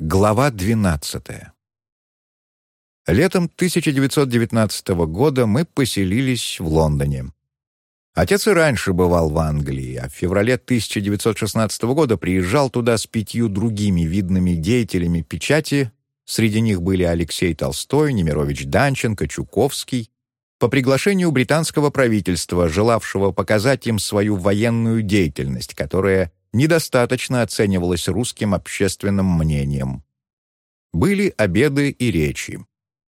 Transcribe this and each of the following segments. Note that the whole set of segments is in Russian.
Глава 12. Летом 1919 года мы поселились в Лондоне. Отец и раньше бывал в Англии, а в феврале 1916 года приезжал туда с пятью другими видными деятелями печати, среди них были Алексей Толстой, Немирович Данченко, Чуковский, по приглашению британского правительства, желавшего показать им свою военную деятельность, которая недостаточно оценивалось русским общественным мнением. Были обеды и речи.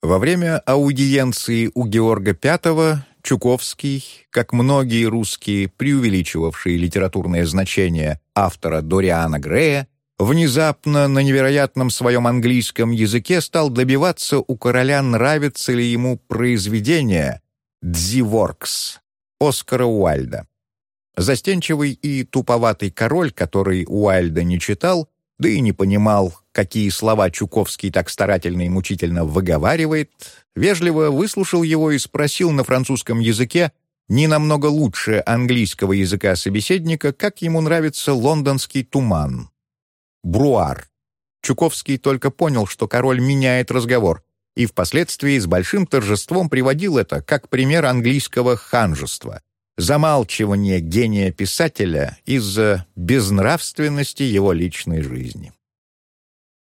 Во время аудиенции у Георга V Чуковский, как многие русские, преувеличивавшие литературное значение автора Дориана Грея, внезапно на невероятном своем английском языке стал добиваться у короля, нравится ли ему произведение «Дзиворкс» Оскара Уальда. Застенчивый и туповатый король, который Уайльда не читал, да и не понимал, какие слова Чуковский так старательно и мучительно выговаривает, вежливо выслушал его и спросил на французском языке, не намного лучше английского языка собеседника, как ему нравится лондонский туман. Бруар. Чуковский только понял, что король меняет разговор, и впоследствии с большим торжеством приводил это как пример английского ханжества — замалчивание гения писателя из-за безнравственности его личной жизни.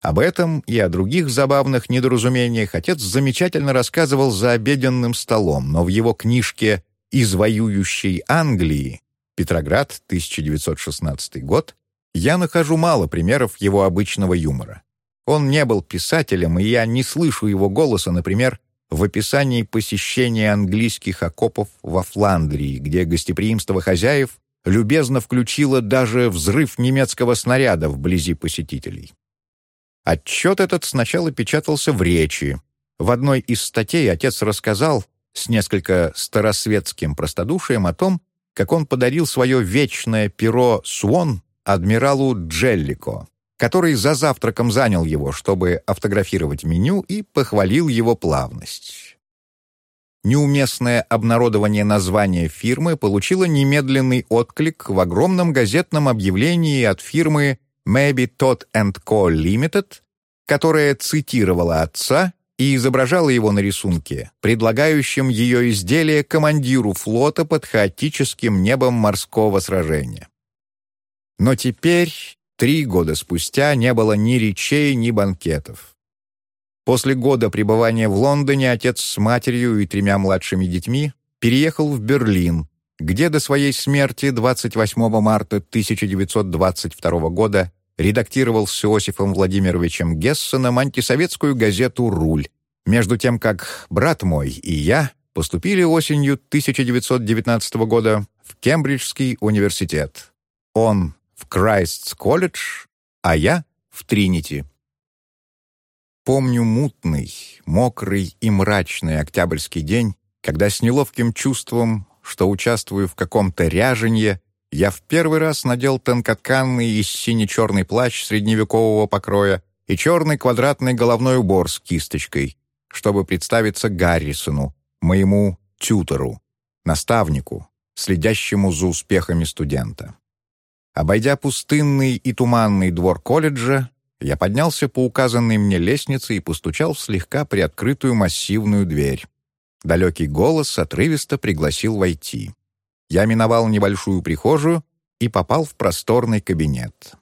Об этом и о других забавных недоразумениях отец замечательно рассказывал за обеденным столом, но в его книжке «Из воюющей Англии» Петроград, 1916 год, я нахожу мало примеров его обычного юмора. Он не был писателем, и я не слышу его голоса, например, в описании посещения английских окопов во Фландрии, где гостеприимство хозяев любезно включило даже взрыв немецкого снаряда вблизи посетителей. Отчет этот сначала печатался в речи. В одной из статей отец рассказал с несколько старосветским простодушием о том, как он подарил свое вечное перо «Суон» адмиралу Джеллико который за завтраком занял его, чтобы автографировать меню, и похвалил его плавность. Неуместное обнародование названия фирмы получило немедленный отклик в огромном газетном объявлении от фирмы Maybe Todd Co. Limited, которая цитировала отца и изображала его на рисунке, предлагающем ее изделие командиру флота под хаотическим небом морского сражения. Но теперь Три года спустя не было ни речей, ни банкетов. После года пребывания в Лондоне отец с матерью и тремя младшими детьми переехал в Берлин, где до своей смерти 28 марта 1922 года редактировал с Иосифом Владимировичем Гессеном антисоветскую газету «Руль», между тем как брат мой и я поступили осенью 1919 года в Кембриджский университет. Он в Крайстс колледж, а я в Тринити. Помню мутный, мокрый и мрачный октябрьский день, когда с неловким чувством, что участвую в каком-то ряженье, я в первый раз надел тонкотканный и сине-черный плащ средневекового покроя и черный квадратный головной убор с кисточкой, чтобы представиться Гаррисону, моему тютору, наставнику, следящему за успехами студента. Обойдя пустынный и туманный двор колледжа, я поднялся по указанной мне лестнице и постучал в слегка приоткрытую массивную дверь. Далекий голос отрывисто пригласил войти. Я миновал небольшую прихожую и попал в просторный кабинет.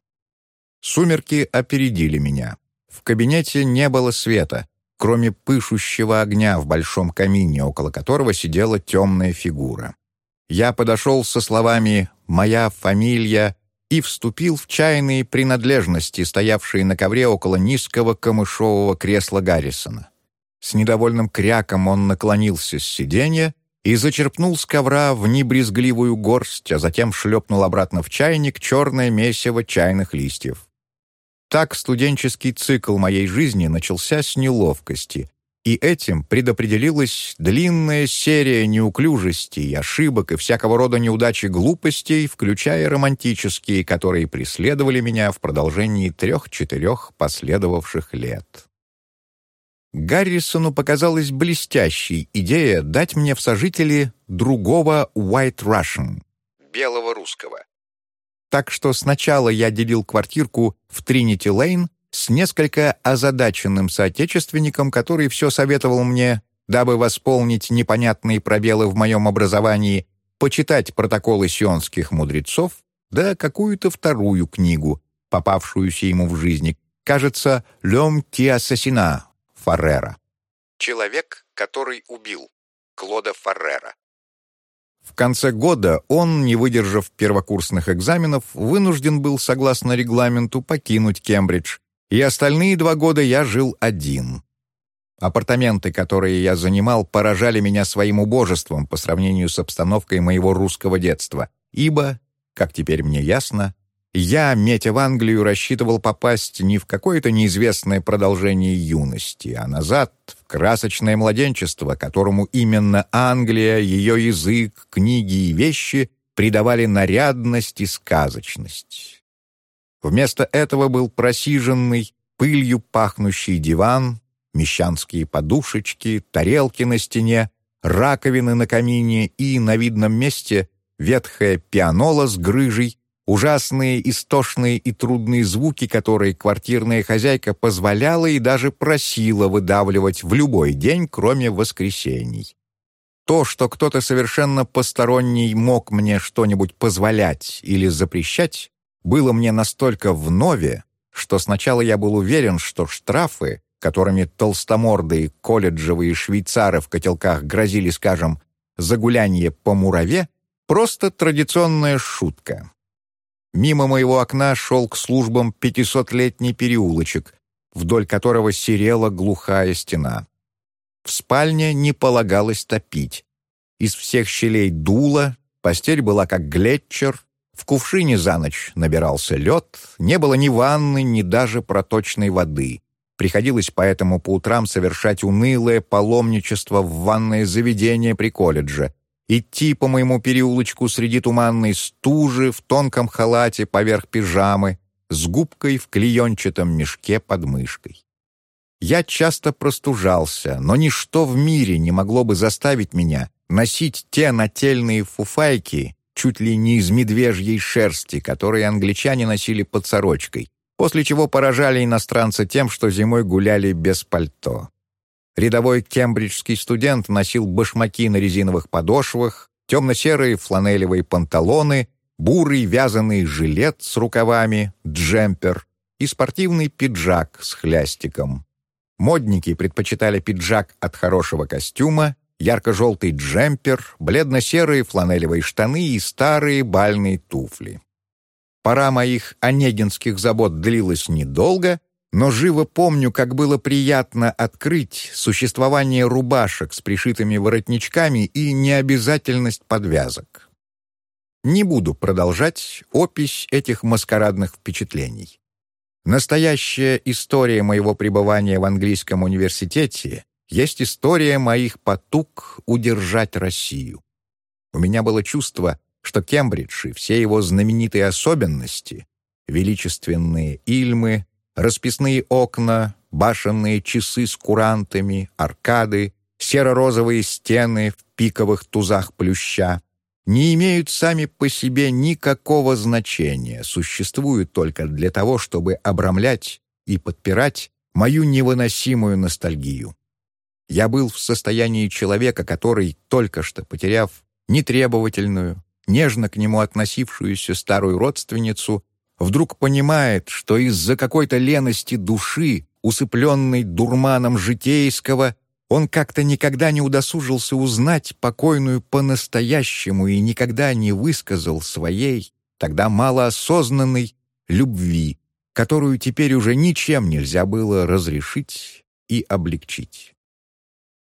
Сумерки опередили меня. В кабинете не было света, кроме пышущего огня в большом камине, около которого сидела темная фигура. Я подошел со словами «Моя фамилия и вступил в чайные принадлежности, стоявшие на ковре около низкого камышового кресла Гаррисона. С недовольным кряком он наклонился с сиденья и зачерпнул с ковра в небрезгливую горсть, а затем шлепнул обратно в чайник черное месиво чайных листьев. Так студенческий цикл моей жизни начался с неловкости, и этим предопределилась длинная серия неуклюжестей, ошибок и всякого рода неудач и глупостей, включая романтические, которые преследовали меня в продолжении трех-четырех последовавших лет. Гаррисону показалась блестящей идея дать мне в сожители другого White Russian, белого русского. Так что сначала я делил квартирку в Тринити-Лейн с несколько озадаченным соотечественником, который все советовал мне, дабы восполнить непонятные пробелы в моем образовании, почитать протоколы сионских мудрецов, да какую-то вторую книгу, попавшуюся ему в жизни, кажется, «Лем ки ассасина» Фаррера. «Человек, который убил» Клода Фаррера. В конце года он, не выдержав первокурсных экзаменов, вынужден был, согласно регламенту, покинуть Кембридж, и остальные два года я жил один. Апартаменты, которые я занимал, поражали меня своим убожеством по сравнению с обстановкой моего русского детства, ибо, как теперь мне ясно, я, метя в Англию, рассчитывал попасть не в какое-то неизвестное продолжение юности, а назад, в красочное младенчество, которому именно Англия, ее язык, книги и вещи придавали нарядность и сказочность. Вместо этого был просиженный, пылью пахнущий диван, мещанские подушечки, тарелки на стене, раковины на камине и, на видном месте, ветхая пианола с грыжей, ужасные, истошные и трудные звуки, которые квартирная хозяйка позволяла и даже просила выдавливать в любой день, кроме воскресений. То, что кто-то совершенно посторонний мог мне что-нибудь позволять или запрещать, было мне настолько вновь, что сначала я был уверен, что штрафы, которыми толстомордые колледжевые швейцары в котелках грозили, скажем, за гуляние по мураве, просто традиционная шутка. Мимо моего окна шел к службам пятисотлетний переулочек, вдоль которого серела глухая стена. В спальне не полагалось топить. Из всех щелей дуло, постель была как глетчер, в кувшине за ночь набирался лед, не было ни ванны, ни даже проточной воды. Приходилось поэтому по утрам совершать унылое паломничество в ванное заведение при колледже — идти по моему переулочку среди туманной стужи в тонком халате поверх пижамы с губкой в клеенчатом мешке под мышкой. Я часто простужался, но ничто в мире не могло бы заставить меня носить те нательные фуфайки, чуть ли не из медвежьей шерсти, которые англичане носили под сорочкой, после чего поражали иностранца тем, что зимой гуляли без пальто. Рядовой кембриджский студент носил башмаки на резиновых подошвах, темно-серые фланелевые панталоны, бурый вязаный жилет с рукавами, джемпер и спортивный пиджак с хлястиком. Модники предпочитали пиджак от хорошего костюма, ярко-желтый джемпер, бледно-серые фланелевые штаны и старые бальные туфли. Пора моих онегинских забот длилась недолго, но живо помню, как было приятно открыть существование рубашек с пришитыми воротничками и необязательность подвязок. Не буду продолжать опись этих маскарадных впечатлений. Настоящая история моего пребывания в английском университете есть история моих потуг удержать Россию. У меня было чувство, что Кембридж и все его знаменитые особенности, величественные Ильмы, расписные окна, башенные часы с курантами, аркады, серо-розовые стены в пиковых тузах плюща не имеют сами по себе никакого значения, существуют только для того, чтобы обрамлять и подпирать мою невыносимую ностальгию. Я был в состоянии человека, который, только что потеряв нетребовательную, нежно к нему относившуюся старую родственницу, вдруг понимает, что из-за какой-то лености души, усыпленной дурманом житейского, он как-то никогда не удосужился узнать покойную по-настоящему и никогда не высказал своей, тогда малоосознанной, любви, которую теперь уже ничем нельзя было разрешить и облегчить.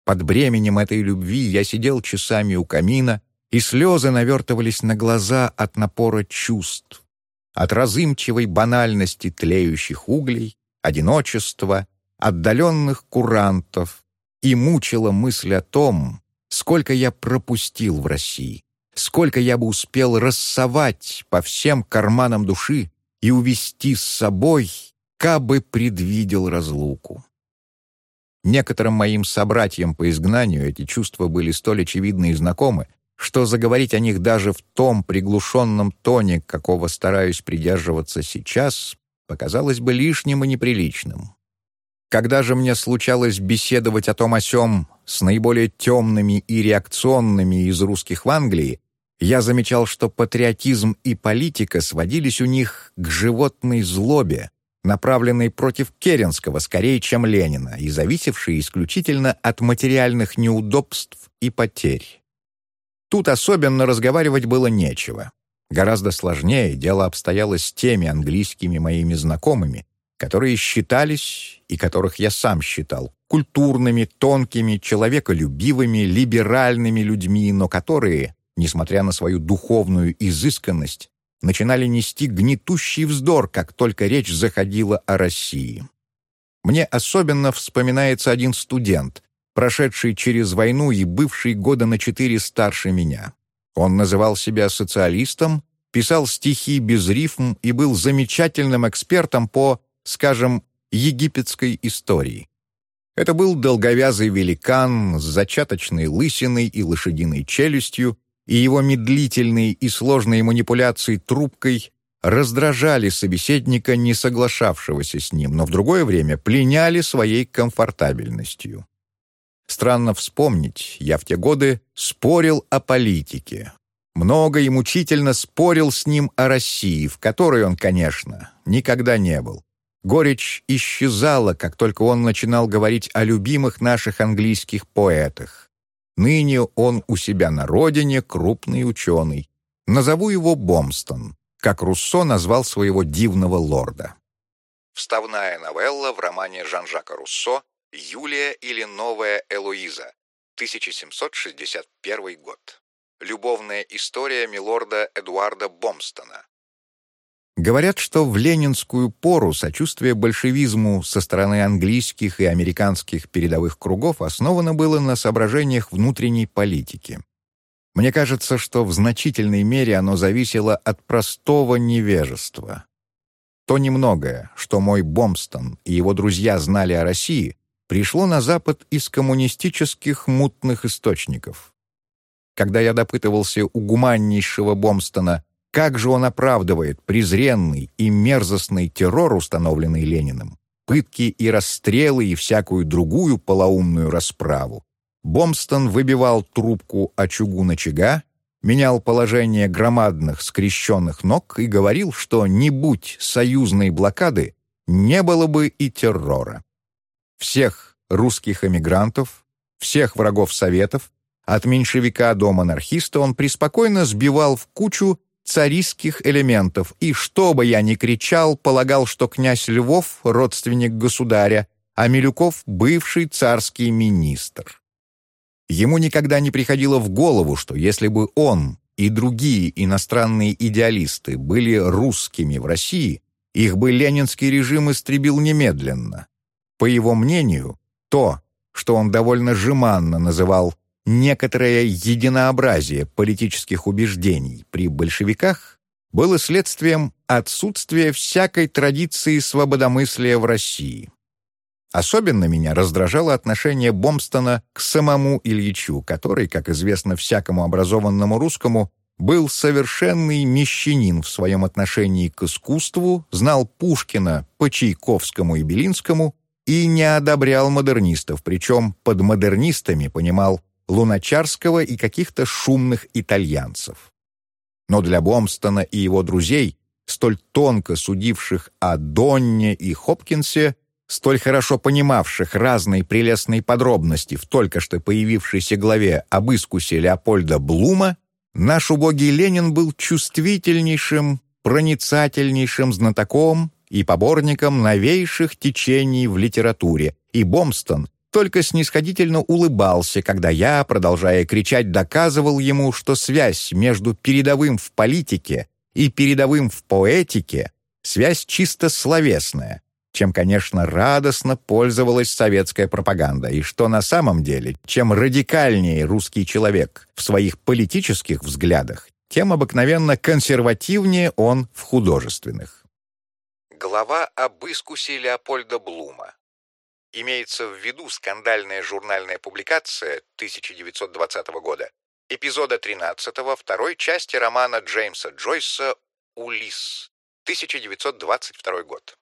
Под бременем этой любви я сидел часами у камина, и слезы навертывались на глаза от напора чувств, от разымчивой банальности тлеющих углей, одиночества, отдаленных курантов, и мучила мысль о том, сколько я пропустил в России, сколько я бы успел рассовать по всем карманам души и увести с собой, кабы предвидел разлуку. Некоторым моим собратьям по изгнанию эти чувства были столь очевидны и знакомы, что заговорить о них даже в том приглушенном тоне, какого стараюсь придерживаться сейчас, показалось бы лишним и неприличным. Когда же мне случалось беседовать о том о сём с наиболее темными и реакционными из русских в Англии, я замечал, что патриотизм и политика сводились у них к животной злобе, направленной против Керенского скорее, чем Ленина, и зависевшей исключительно от материальных неудобств и потерь. Тут особенно разговаривать было нечего. Гораздо сложнее дело обстояло с теми английскими моими знакомыми, которые считались, и которых я сам считал, культурными, тонкими, человеколюбивыми, либеральными людьми, но которые, несмотря на свою духовную изысканность, начинали нести гнетущий вздор, как только речь заходила о России. Мне особенно вспоминается один студент, прошедший через войну и бывший года на четыре старше меня. Он называл себя социалистом, писал стихи без рифм и был замечательным экспертом по, скажем, египетской истории. Это был долговязый великан с зачаточной лысиной и лошадиной челюстью, и его медлительные и сложные манипуляции трубкой раздражали собеседника, не соглашавшегося с ним, но в другое время пленяли своей комфортабельностью. Странно вспомнить, я в те годы спорил о политике. Много и мучительно спорил с ним о России, в которой он, конечно, никогда не был. Горечь исчезала, как только он начинал говорить о любимых наших английских поэтах. Ныне он у себя на родине крупный ученый. Назову его Бомстон, как Руссо назвал своего дивного лорда. Вставная новелла в романе Жан-Жака Руссо «Юлия или новая Элоиза», 1761 год. Любовная история милорда Эдуарда Бомстона. Говорят, что в ленинскую пору сочувствие большевизму со стороны английских и американских передовых кругов основано было на соображениях внутренней политики. Мне кажется, что в значительной мере оно зависело от простого невежества. То немногое, что мой Бомстон и его друзья знали о России, пришло на Запад из коммунистических мутных источников. Когда я допытывался у гуманнейшего Бомстона, как же он оправдывает презренный и мерзостный террор, установленный Лениным, пытки и расстрелы и всякую другую полоумную расправу, Бомстон выбивал трубку о чугун очага, менял положение громадных скрещенных ног и говорил, что не будь союзной блокады, не было бы и террора всех русских эмигрантов, всех врагов Советов, от меньшевика до монархиста он преспокойно сбивал в кучу царистских элементов, и, что бы я ни кричал, полагал, что князь Львов — родственник государя, а Милюков — бывший царский министр. Ему никогда не приходило в голову, что если бы он и другие иностранные идеалисты были русскими в России, их бы ленинский режим истребил немедленно. По его мнению, то, что он довольно жеманно называл некоторое единообразие политических убеждений при большевиках, было следствием отсутствия всякой традиции свободомыслия в России. Особенно меня раздражало отношение Бомстона к самому Ильичу, который, как известно всякому образованному русскому, был совершенный мещанин в своем отношении к искусству, знал Пушкина по Чайковскому и Белинскому и не одобрял модернистов, причем под модернистами понимал Луначарского и каких-то шумных итальянцев. Но для Бомстона и его друзей, столь тонко судивших о Донне и Хопкинсе, столь хорошо понимавших разные прелестные подробности в только что появившейся главе об искусе Леопольда Блума, наш убогий Ленин был чувствительнейшим, проницательнейшим знатоком и поборником новейших течений в литературе, и Бомстон только снисходительно улыбался, когда я, продолжая кричать, доказывал ему, что связь между передовым в политике и передовым в поэтике — связь чисто словесная, чем, конечно, радостно пользовалась советская пропаганда, и что на самом деле, чем радикальнее русский человек в своих политических взглядах, тем обыкновенно консервативнее он в художественных. Глава об искусе Леопольда Блума. Имеется в виду скандальная журнальная публикация 1920 года, эпизода 13 второй части романа Джеймса Джойса «Улисс», 1922 год.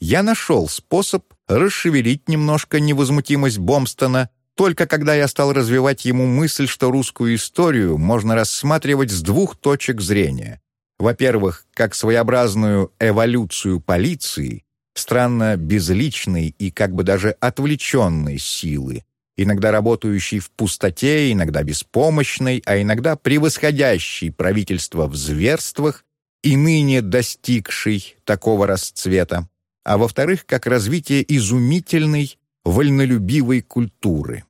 Я нашел способ расшевелить немножко невозмутимость Бомстона, только когда я стал развивать ему мысль, что русскую историю можно рассматривать с двух точек зрения. Во-первых, как своеобразную эволюцию полиции, странно безличной и как бы даже отвлеченной силы, иногда работающей в пустоте, иногда беспомощной, а иногда превосходящей правительство в зверствах и ныне достигшей такого расцвета, а во-вторых, как развитие изумительной, вольнолюбивой культуры.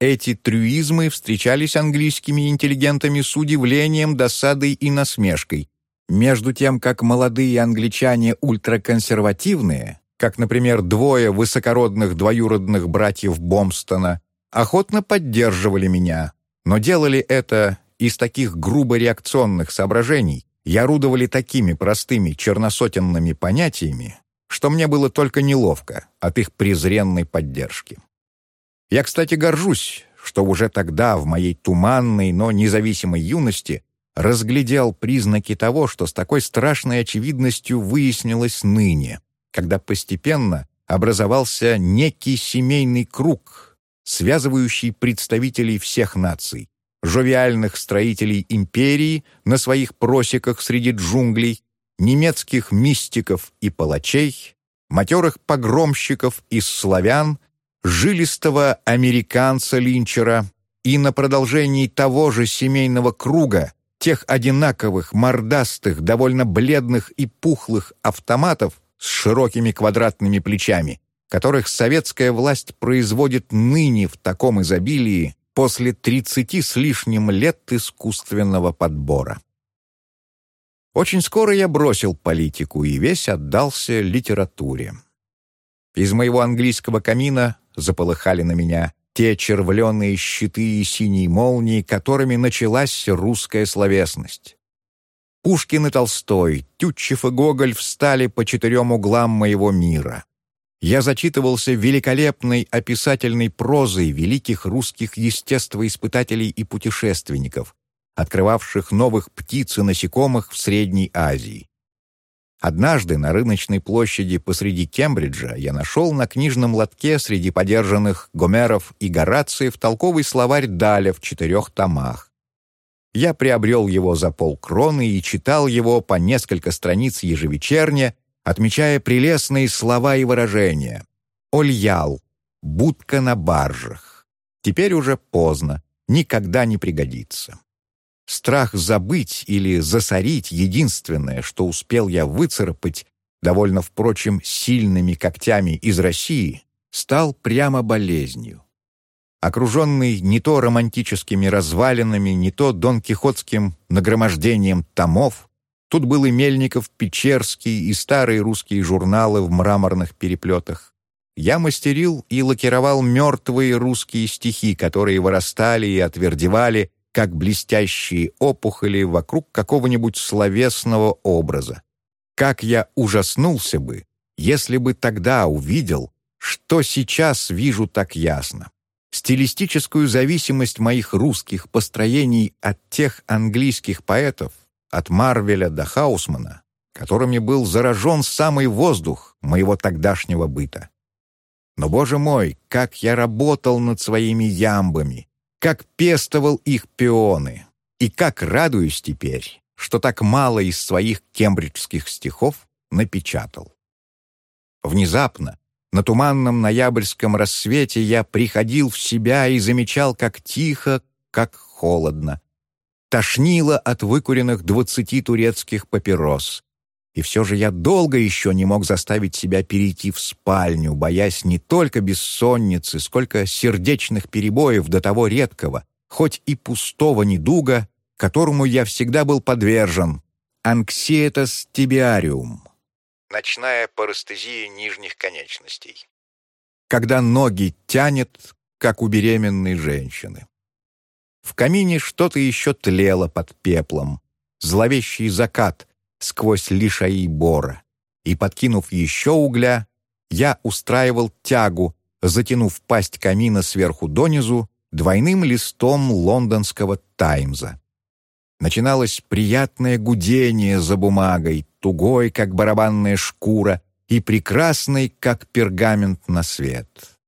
Эти трюизмы встречались английскими интеллигентами с удивлением, досадой и насмешкой, между тем как молодые англичане ультраконсервативные, как, например, двое высокородных двоюродных братьев Бомстона, охотно поддерживали меня, но делали это из таких грубо реакционных соображений и орудовали такими простыми черносотенными понятиями, что мне было только неловко от их презренной поддержки. Я, кстати, горжусь, что уже тогда, в моей туманной, но независимой юности, разглядел признаки того, что с такой страшной очевидностью выяснилось ныне, когда постепенно образовался некий семейный круг, связывающий представителей всех наций, жовиальных строителей империи на своих просеках среди джунглей, немецких мистиков и палачей, матерых погромщиков из славян, жилистого американца-линчера и на продолжении того же семейного круга тех одинаковых, мордастых, довольно бледных и пухлых автоматов с широкими квадратными плечами, которых советская власть производит ныне в таком изобилии после 30 с лишним лет искусственного подбора. Очень скоро я бросил политику и весь отдался литературе. Из моего английского камина заполыхали на меня те червленые щиты и синие молнии, которыми началась русская словесность. Пушкин и Толстой, Тютчев и Гоголь встали по четырем углам моего мира. Я зачитывался великолепной описательной прозой великих русских естествоиспытателей и путешественников, открывавших новых птиц и насекомых в Средней Азии. Однажды на рыночной площади посреди Кембриджа я нашел на книжном лотке среди подержанных Гомеров и Горациев толковый словарь Даля в четырех томах. Я приобрел его за полкроны и читал его по несколько страниц ежевечерне, отмечая прелестные слова и выражения. «Ольял», «будка на баржах». Теперь уже поздно, никогда не пригодится. Страх забыть или засорить единственное, что успел я выцарапать, довольно, впрочем, сильными когтями из России, стал прямо болезнью. Окруженный не то романтическими развалинами, не то донкихотским нагромождением томов, тут был и Мельников, Печерский, и старые русские журналы в мраморных переплетах. Я мастерил и лакировал мертвые русские стихи, которые вырастали и отвердевали, как блестящие опухоли вокруг какого-нибудь словесного образа. Как я ужаснулся бы, если бы тогда увидел, что сейчас вижу так ясно. Стилистическую зависимость моих русских построений от тех английских поэтов, от Марвеля до Хаусмана, которыми был заражен самый воздух моего тогдашнего быта. Но, боже мой, как я работал над своими ямбами, как пестовал их пионы, и как радуюсь теперь, что так мало из своих кембриджских стихов напечатал. Внезапно, на туманном ноябрьском рассвете я приходил в себя и замечал, как тихо, как холодно. Тошнило от выкуренных двадцати турецких папирос, и все же я долго еще не мог заставить себя перейти в спальню, боясь не только бессонницы, сколько сердечных перебоев до того редкого, хоть и пустого недуга, которому я всегда был подвержен — анксиетас тибиариум. Ночная парестезия нижних конечностей. Когда ноги тянет, как у беременной женщины. В камине что-то еще тлело под пеплом. Зловещий закат — сквозь лишаи бора, и, подкинув еще угля, я устраивал тягу, затянув пасть камина сверху донизу двойным листом лондонского «Таймза». Начиналось приятное гудение за бумагой, тугой, как барабанная шкура, и прекрасной, как пергамент на свет.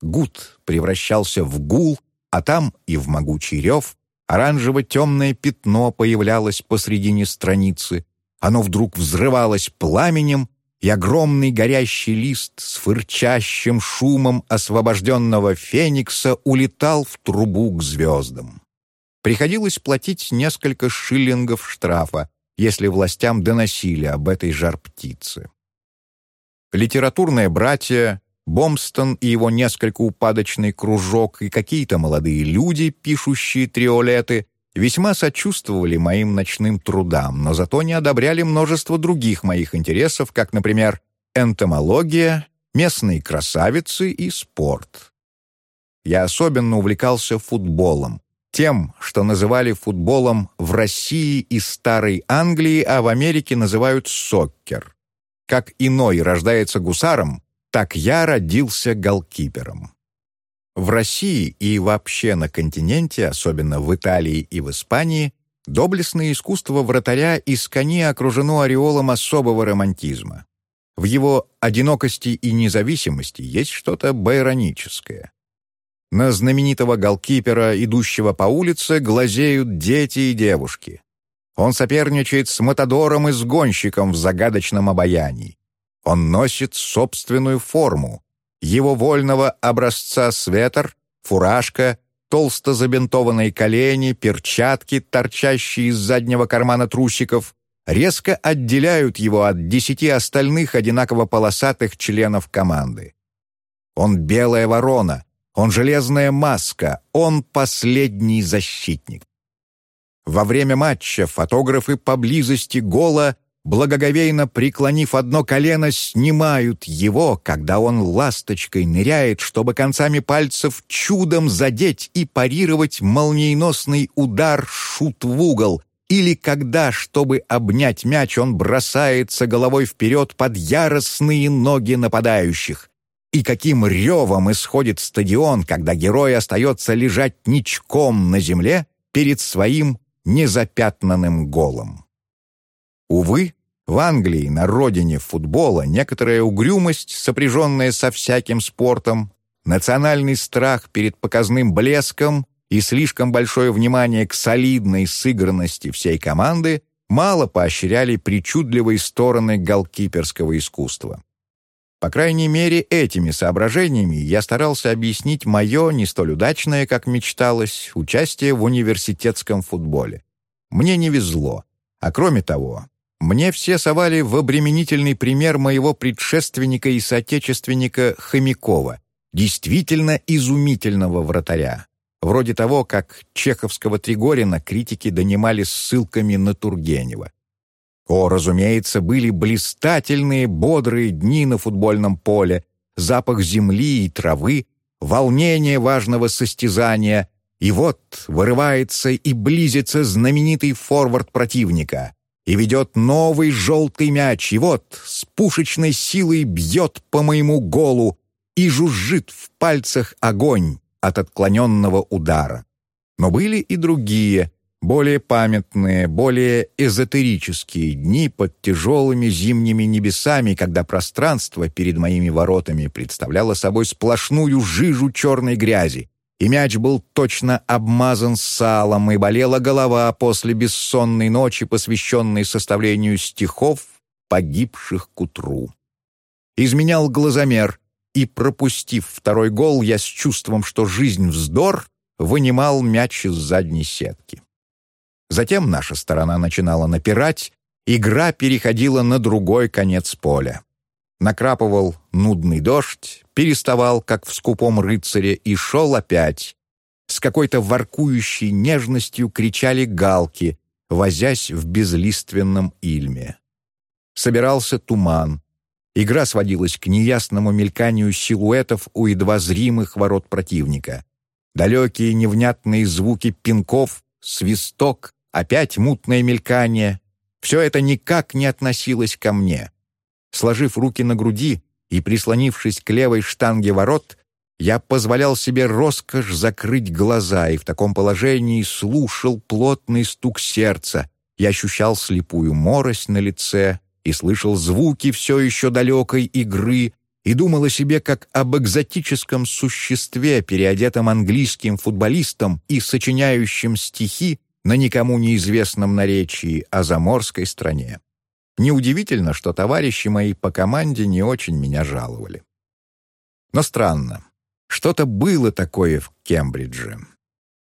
Гуд превращался в гул, а там и в могучий рев. Оранжево-темное пятно появлялось посредине страницы. Оно вдруг взрывалось пламенем, и огромный горящий лист с фырчащим шумом освобожденного феникса улетал в трубу к звездам. Приходилось платить несколько шиллингов штрафа, если властям доносили об этой жар-птице. Литературные братья, Бомстон и его несколько упадочный кружок и какие-то молодые люди, пишущие триолеты, весьма сочувствовали моим ночным трудам, но зато не одобряли множество других моих интересов, как, например, энтомология, местные красавицы и спорт. Я особенно увлекался футболом, тем, что называли футболом в России и Старой Англии, а в Америке называют соккер. Как иной рождается гусаром, так я родился голкипером. В России и вообще на континенте, особенно в Италии и в Испании, доблестное искусство вратаря из кони окружено ореолом особого романтизма. В его одинокости и независимости есть что-то байроническое. На знаменитого голкипера, идущего по улице, глазеют дети и девушки. Он соперничает с Матадором и с гонщиком в загадочном обаянии. Он носит собственную форму. Его вольного образца светр, фуражка, толсто забинтованные колени, перчатки, торчащие из заднего кармана трусиков, резко отделяют его от десяти остальных одинаково полосатых членов команды. Он белая ворона, он железная маска, он последний защитник. Во время матча фотографы поблизости гола, благоговейно преклонив одно колено, снимают его, когда он ласточкой ныряет, чтобы концами пальцев чудом задеть и парировать молниеносный удар шут в угол, или когда, чтобы обнять мяч, он бросается головой вперед под яростные ноги нападающих. И каким ревом исходит стадион, когда герой остается лежать ничком на земле перед своим незапятнанным голом. Увы, в Англии, на родине футбола, некоторая угрюмость, сопряженная со всяким спортом, национальный страх перед показным блеском и слишком большое внимание к солидной сыгранности всей команды мало поощряли причудливые стороны голкиперского искусства. По крайней мере, этими соображениями я старался объяснить мое, не столь удачное, как мечталось, участие в университетском футболе. Мне не везло. А кроме того, мне все совали в обременительный пример моего предшественника и соотечественника Хомякова, действительно изумительного вратаря. Вроде того, как чеховского Тригорина критики донимали ссылками на Тургенева. О, разумеется, были блистательные, бодрые дни на футбольном поле, запах земли и травы, волнение важного состязания, и вот вырывается и близится знаменитый форвард противника и ведет новый желтый мяч, и вот с пушечной силой бьет по моему голу и жужжит в пальцах огонь от отклоненного удара. Но были и другие, более памятные, более эзотерические дни под тяжелыми зимними небесами, когда пространство перед моими воротами представляло собой сплошную жижу черной грязи, и мяч был точно обмазан салом, и болела голова после бессонной ночи, посвященной составлению стихов, погибших к утру. Изменял глазомер, и, пропустив второй гол, я с чувством, что жизнь вздор, вынимал мяч из задней сетки. Затем наша сторона начинала напирать, игра переходила на другой конец поля. Накрапывал нудный дождь, переставал, как в скупом рыцаре, и шел опять. С какой-то воркующей нежностью кричали галки, возясь в безлиственном ильме. Собирался туман. Игра сводилась к неясному мельканию силуэтов у едва зримых ворот противника. Далекие невнятные звуки пинков, свисток, опять мутное мелькание. Все это никак не относилось ко мне. Сложив руки на груди и прислонившись к левой штанге ворот, я позволял себе роскошь закрыть глаза и в таком положении слушал плотный стук сердца. Я ощущал слепую морось на лице и слышал звуки все еще далекой игры, и думал о себе как об экзотическом существе, переодетом английским футболистом и сочиняющем стихи на никому неизвестном наречии о заморской стране. Неудивительно, что товарищи мои по команде не очень меня жаловали. Но странно. Что-то было такое в Кембридже.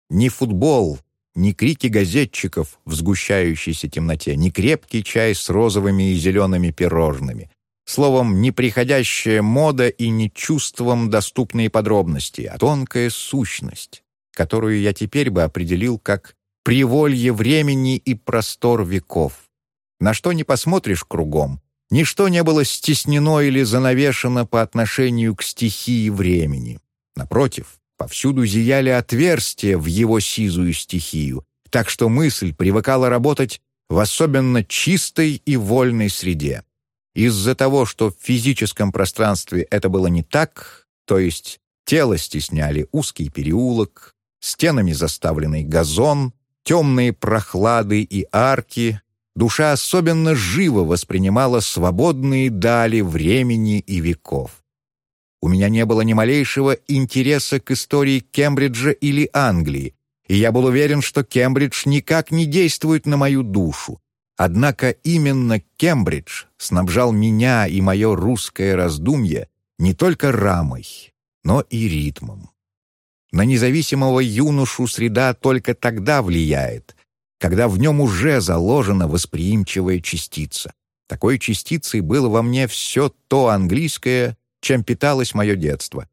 Ни футбол, ни крики газетчиков в сгущающейся темноте, ни крепкий чай с розовыми и зелеными пирожными. Словом, не приходящая мода и не чувством доступные подробности, а тонкая сущность, которую я теперь бы определил как приволье времени и простор веков. На что не посмотришь кругом, ничто не было стеснено или занавешено по отношению к стихии времени. Напротив, повсюду зияли отверстия в его сизую стихию, так что мысль привыкала работать в особенно чистой и вольной среде. Из-за того, что в физическом пространстве это было не так, то есть тело стесняли узкий переулок, стенами заставленный газон, темные прохлады и арки, душа особенно живо воспринимала свободные дали времени и веков. У меня не было ни малейшего интереса к истории Кембриджа или Англии, и я был уверен, что Кембридж никак не действует на мою душу. Однако именно Кембридж снабжал меня и мое русское раздумье не только рамой, но и ритмом. На независимого юношу среда только тогда влияет, когда в нем уже заложена восприимчивая частица. Такой частицей было во мне все то английское, чем питалось мое детство.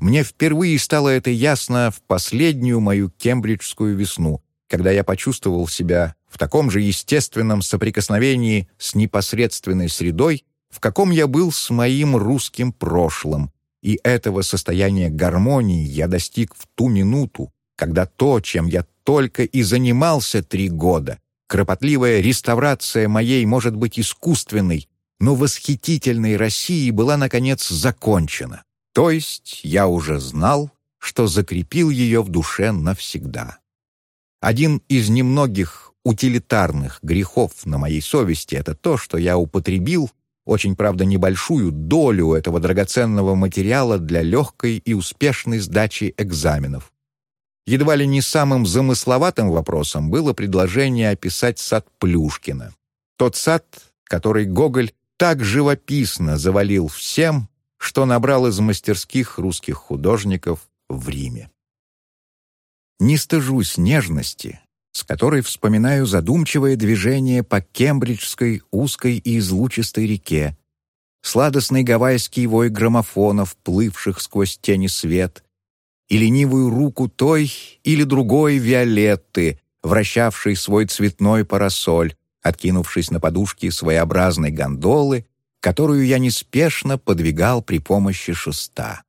Мне впервые стало это ясно в последнюю мою кембриджскую весну, когда я почувствовал себя в таком же естественном соприкосновении с непосредственной средой, в каком я был с моим русским прошлым, и этого состояния гармонии я достиг в ту минуту, когда то, чем я только и занимался три года, кропотливая реставрация моей, может быть, искусственной, но восхитительной России была, наконец, закончена. То есть я уже знал, что закрепил ее в душе навсегда. Один из немногих утилитарных грехов на моей совести — это то, что я употребил очень, правда, небольшую долю этого драгоценного материала для легкой и успешной сдачи экзаменов. Едва ли не самым замысловатым вопросом было предложение описать сад Плюшкина. Тот сад, который Гоголь так живописно завалил всем, что набрал из мастерских русских художников в Риме. Не стыжусь нежности, с которой вспоминаю задумчивое движение по Кембриджской узкой и излучистой реке, сладостный гавайский вой граммофонов, плывших сквозь тени свет, и ленивую руку той или другой Виолетты, вращавшей свой цветной парасоль, откинувшись на подушки своеобразной гондолы, которую я неспешно подвигал при помощи шеста.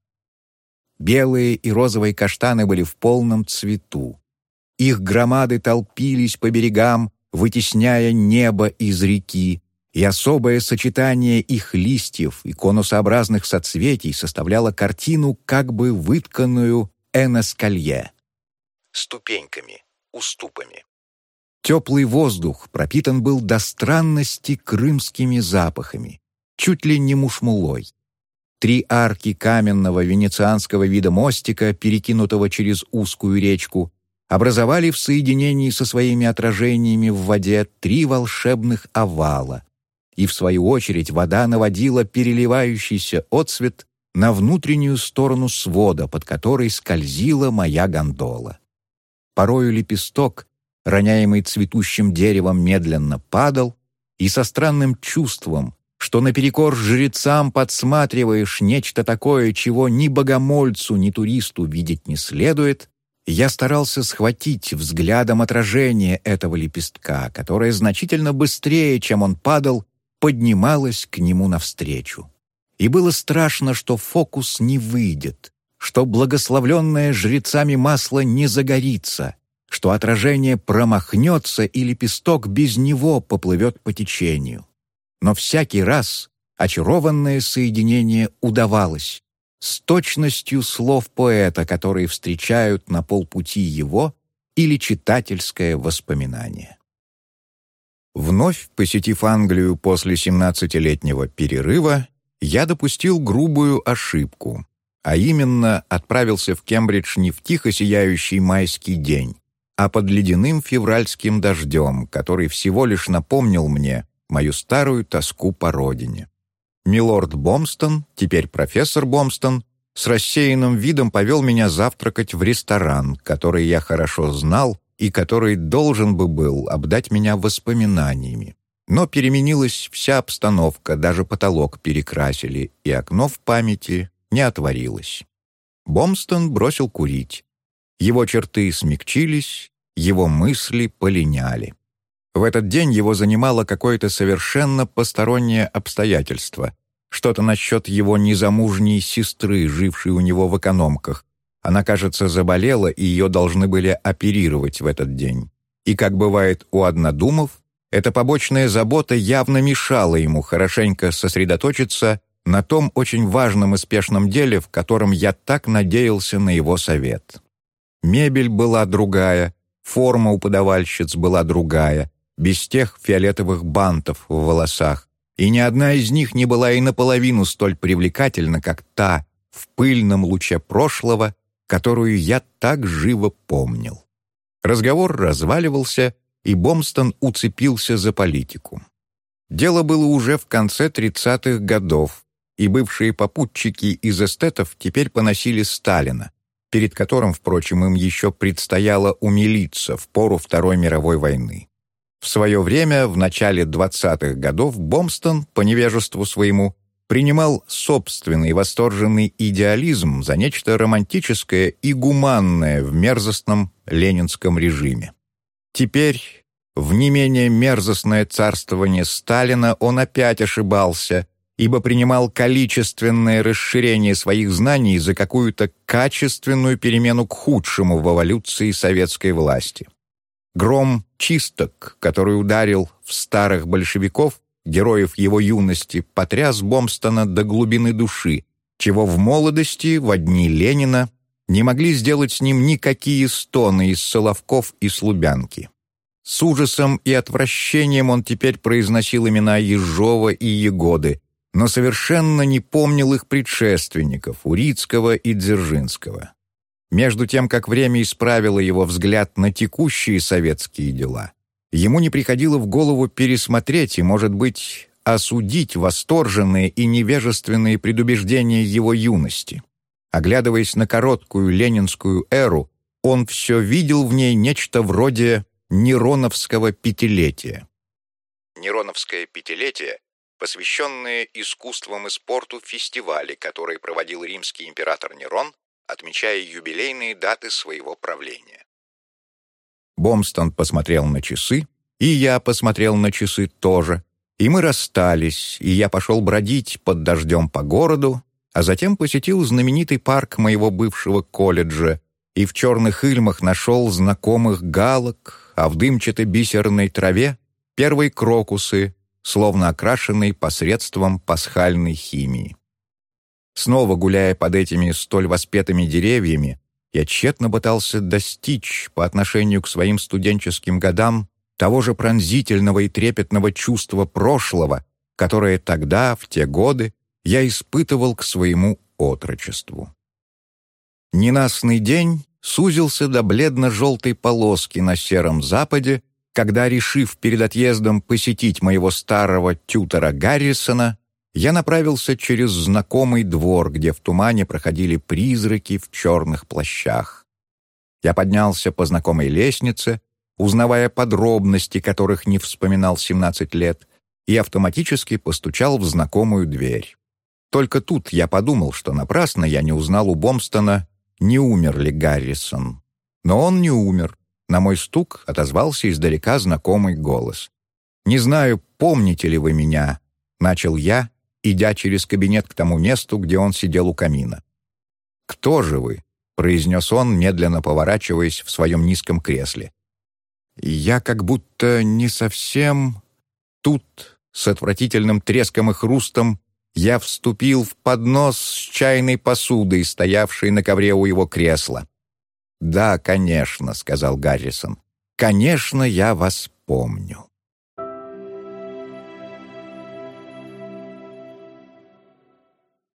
Белые и розовые каштаны были в полном цвету. Их громады толпились по берегам, вытесняя небо из реки, и особое сочетание их листьев и конусообразных соцветий составляло картину, как бы вытканную эноскалье. Ступеньками, уступами. Теплый воздух пропитан был до странности крымскими запахами, чуть ли не мушмулой. Три арки каменного венецианского вида мостика, перекинутого через узкую речку, образовали в соединении со своими отражениями в воде три волшебных овала, и в свою очередь вода наводила переливающийся отсвет на внутреннюю сторону свода, под которой скользила моя гондола. Порою лепесток, роняемый цветущим деревом, медленно падал, и со странным чувством, что наперекор жрецам подсматриваешь нечто такое, чего ни богомольцу, ни туристу видеть не следует, я старался схватить взглядом отражение этого лепестка, которое значительно быстрее, чем он падал, поднималось к нему навстречу. И было страшно, что фокус не выйдет, что благословленное жрецами масло не загорится, что отражение промахнется и лепесток без него поплывет по течению. Но всякий раз очарованное соединение удавалось, с точностью слов поэта, которые встречают на полпути его или читательское воспоминание. Вновь посетив Англию после 17-летнего перерыва, я допустил грубую ошибку, а именно отправился в Кембридж не в тихо сияющий майский день, а под ледяным февральским дождем, который всего лишь напомнил мне мою старую тоску по родине. Милорд Бомстон, теперь профессор Бомстон, с рассеянным видом повел меня завтракать в ресторан, который я хорошо знал и который должен бы был обдать меня воспоминаниями. Но переменилась вся обстановка, даже потолок перекрасили, и окно в памяти не отворилось. Бомстон бросил курить. Его черты смягчились, его мысли полиняли. В этот день его занимало какое-то совершенно постороннее обстоятельство, что-то насчет его незамужней сестры, жившей у него в экономках, она, кажется, заболела, и ее должны были оперировать в этот день. И, как бывает у однодумов, эта побочная забота явно мешала ему хорошенько сосредоточиться на том очень важном и спешном деле, в котором я так надеялся на его совет. Мебель была другая, форма у подавальщиц была другая, без тех фиолетовых бантов в волосах, и ни одна из них не была и наполовину столь привлекательна, как та в пыльном луче прошлого, которую я так живо помнил. Разговор разваливался, и Бомстон уцепился за политику. Дело было уже в конце 30-х годов, и бывшие попутчики из эстетов теперь поносили Сталина, перед которым, впрочем, им еще предстояло умилиться в пору Второй мировой войны. В свое время, в начале 20-х годов, Бомстон, по невежеству своему, принимал собственный восторженный идеализм за нечто романтическое и гуманное в мерзостном ленинском режиме. Теперь, в не менее мерзостное царствование Сталина, он опять ошибался, ибо принимал количественное расширение своих знаний за какую-то качественную перемену к худшему в эволюции советской власти. Гром чисток, который ударил в старых большевиков, героев его юности, потряс Бомстона до глубины души, чего в молодости, в дни Ленина, не могли сделать с ним никакие стоны из Соловков и Слубянки. С ужасом и отвращением он теперь произносил имена Ежова и Егоды, но совершенно не помнил их предшественников, Урицкого и Дзержинского. Между тем, как время исправило его взгляд на текущие советские дела, Ему не приходило в голову пересмотреть и, может быть, осудить восторженные и невежественные предубеждения его юности. Оглядываясь на короткую ленинскую эру, он все видел в ней нечто вроде Нероновского пятилетия. Нероновское пятилетие — посвященные искусствам и спорту фестивали, которые проводил римский император Нерон, отмечая юбилейные даты своего правления. Бомстон посмотрел на часы, и я посмотрел на часы тоже. И мы расстались, и я пошел бродить под дождем по городу, а затем посетил знаменитый парк моего бывшего колледжа и в черных ильмах нашел знакомых галок, а в дымчатой бисерной траве — первые крокусы, словно окрашенные посредством пасхальной химии. Снова гуляя под этими столь воспетыми деревьями, я тщетно пытался достичь по отношению к своим студенческим годам того же пронзительного и трепетного чувства прошлого, которое тогда, в те годы, я испытывал к своему отрочеству. Ненастный день сузился до бледно-желтой полоски на сером западе, когда, решив перед отъездом посетить моего старого тютора Гаррисона, я направился через знакомый двор, где в тумане проходили призраки в черных плащах. Я поднялся по знакомой лестнице, узнавая подробности, которых не вспоминал 17 лет, и автоматически постучал в знакомую дверь. Только тут я подумал, что напрасно я не узнал у Бомстона, не умер ли Гаррисон. Но он не умер. На мой стук отозвался издалека знакомый голос. «Не знаю, помните ли вы меня?» — начал я, идя через кабинет к тому месту, где он сидел у камина. «Кто же вы?» — произнес он, медленно поворачиваясь в своем низком кресле. «Я как будто не совсем...» Тут, с отвратительным треском и хрустом, я вступил в поднос с чайной посудой, стоявшей на ковре у его кресла. «Да, конечно», — сказал Гаррисон. «Конечно, я вас помню».